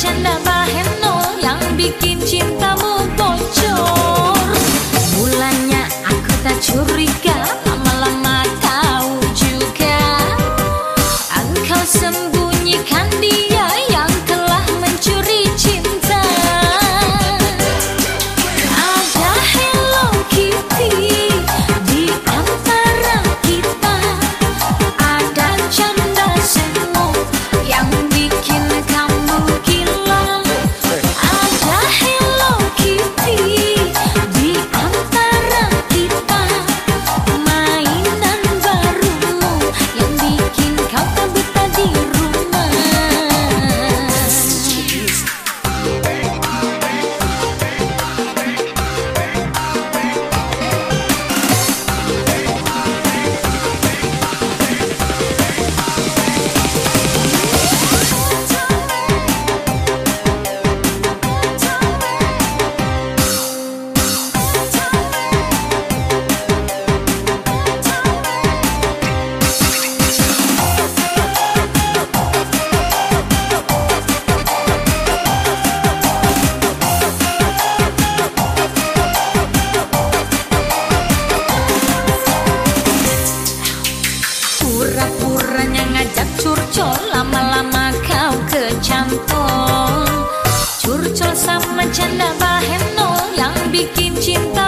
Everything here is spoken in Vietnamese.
bercanda baheno yang bikin cintamu bocor Mulanya aku tak curiga lama-lama à à kau juga Engkau sendiri bikin cinta